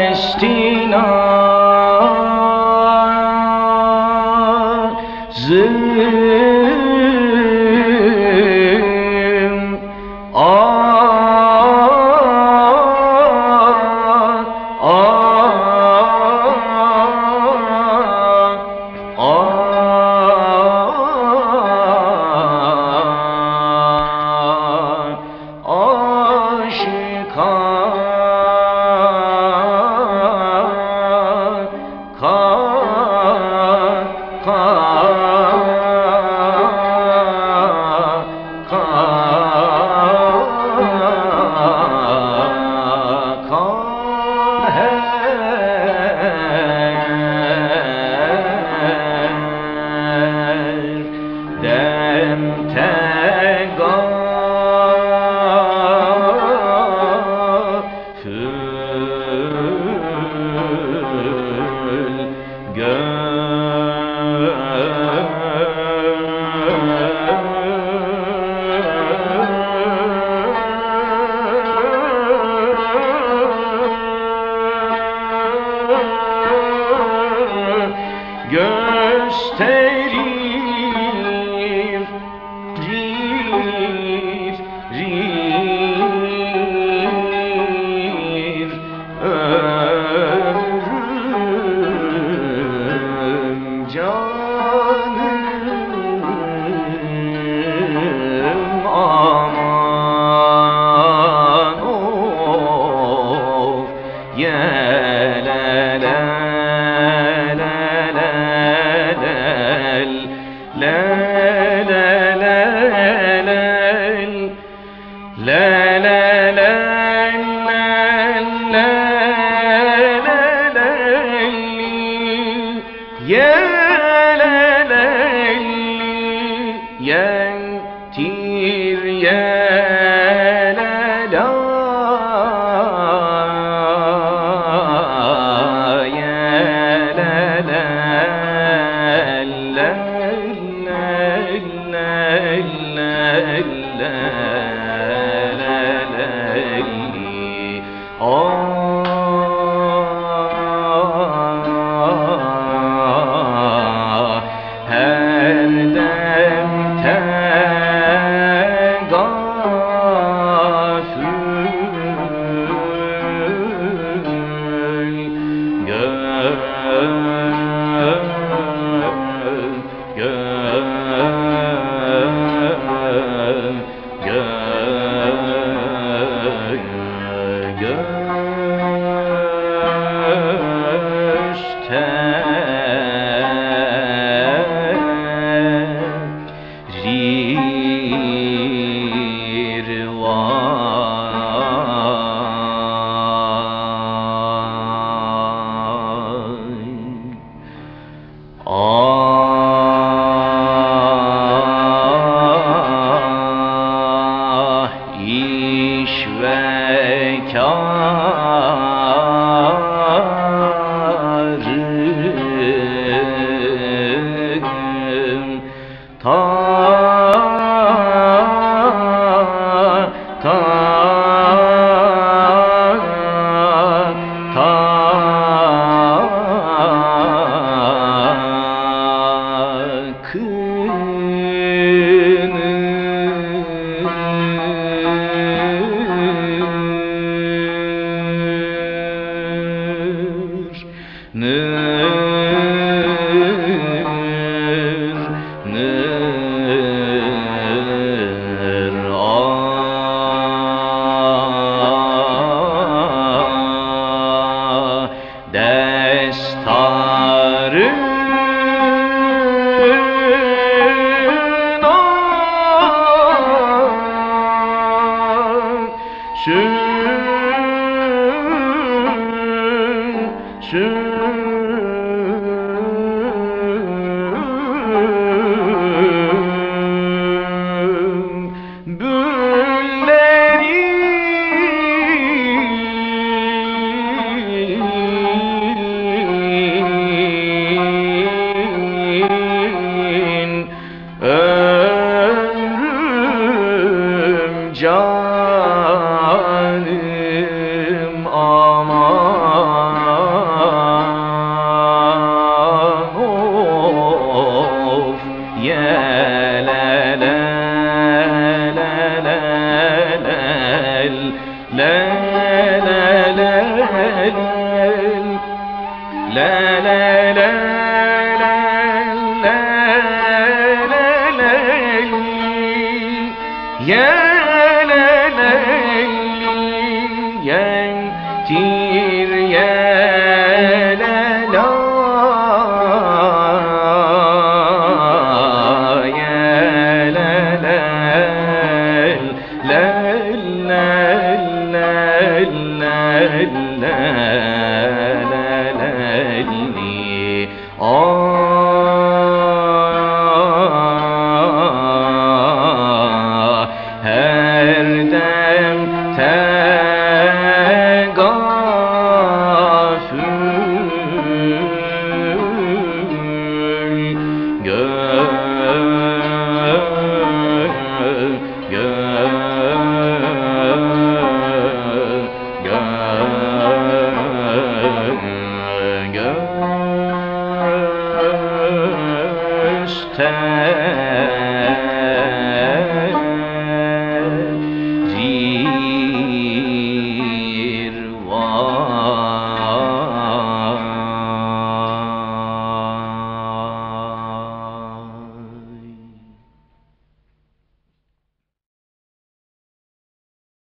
Mestina her La la la la la la la la la la Ya la la